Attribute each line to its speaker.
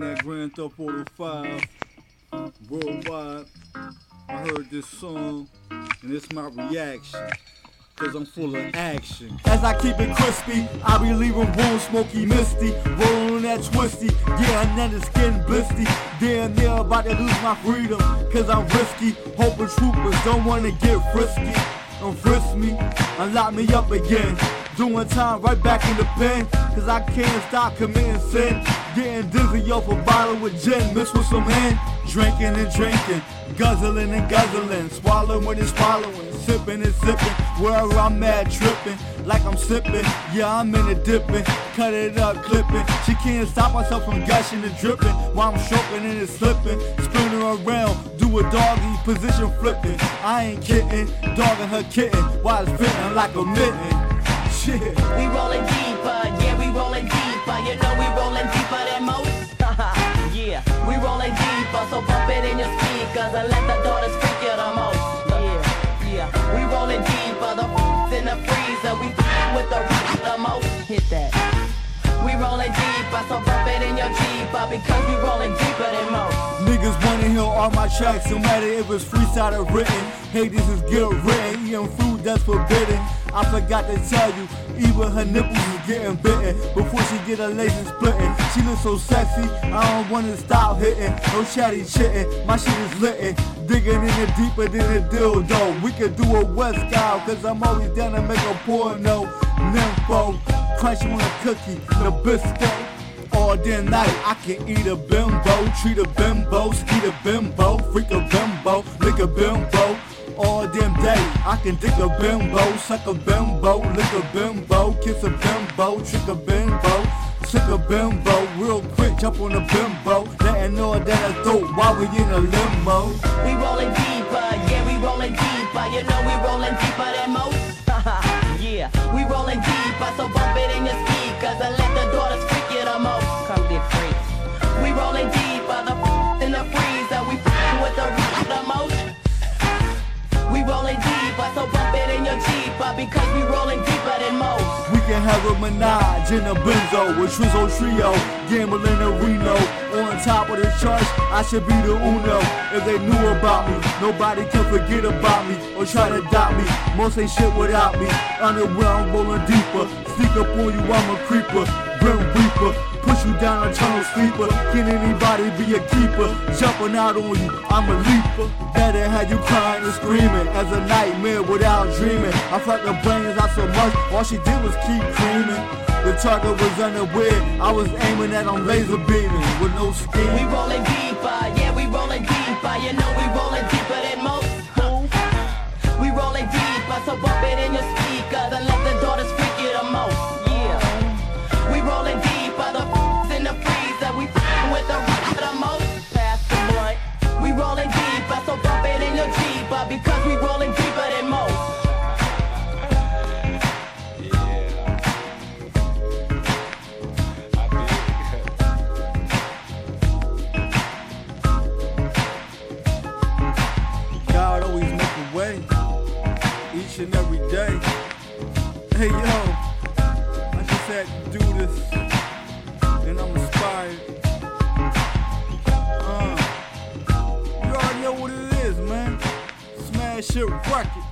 Speaker 1: that Grand Theft Auto 5 worldwide. I heard this song and it's my reaction. Cause I'm full of action.
Speaker 2: As I keep it crispy, I be leaving room smoky misty. Rolling that twisty, yeah, and then the skin blisty. Damn near about to lose my freedom, cause I'm risky. Hoping troopers don't wanna get frisky. Don't frisk me, lock me up again. Doing time right back in the pen, cause I can't stop committing sin. Getting dizzy off a bottle with gin, mixed with some hen. Drinking and drinking, guzzling and guzzling, swallowing and swallowing, sipping and sipping. Wherever I'm at, tripping, like I'm sipping. Yeah, I'm in it dipping, cut it up, clipping. She can't stop herself from gushing and dripping while I'm stroking and it's slipping, spinning around, do a doggy position flipping. I ain't kidding, dogging her kitten while it's fitting like a mitten. Shit.
Speaker 3: We rolling deeper, deeper. You know we rolling deeper than most. yeah, we rolling deeper, so bump it in your speakers and let the daughters freak you the most. Yeah, yeah, we rolling deeper, the f- in the freezer, we f- with the r- the most. Hit that. We rolling deeper, so bump it in your Jeeper because we rolling deeper than most.
Speaker 2: Niggas wanna hear all my tracks, no matter if it's freestyle or written. Hey, this is guilt written, eating food that's forbidden. I forgot to tell you, even her nipples is getting bitten before she get her laces splitting. She looks so sexy, I don't wanna stop hitting. No chatty chitting, my shit is litting. Digging in it deeper than a dildo. We could do a West style, cause I'm always down to make a porno. Nympho, crunching on a cookie, the biscuit all day and night. I can eat a bimbo, treat a bimbo, ski a bimbo, freak a bimbo, lick a bimbo. All I can dick a bimbo, suck a bimbo, lick a bimbo, kiss a bimbo, trick a bimbo, sick a bimbo, real quick, jump on a bimbo, letting know that I throat while we in a limo.
Speaker 3: We rolling deeper, we rolling deeper than most. We
Speaker 2: can have a Minaj in a Benzo with Trizzo Trio, gambling a Reno. On top of the charts, I should be the Uno. If they knew about me, nobody can forget about me or try to doubt me. Most ain't shit without me. I'm rolling deeper. Sneak up on you, I'm a creeper. Grim Reaper, you down, eternal sleeper. Can anybody be a keeper? Jumping out on you, I'm a leaper. Better have you crying and screaming as a nightmare without dreaming. I fucked her brains out so much, all she did was keep creaming. The target was unaware, I was aiming at on laser beaming with no
Speaker 3: skin. We rolling deeper, because we rolling deeper than most.
Speaker 1: God always make a way each and every day. Hey yo, I just had to do this and I'm inspired. You already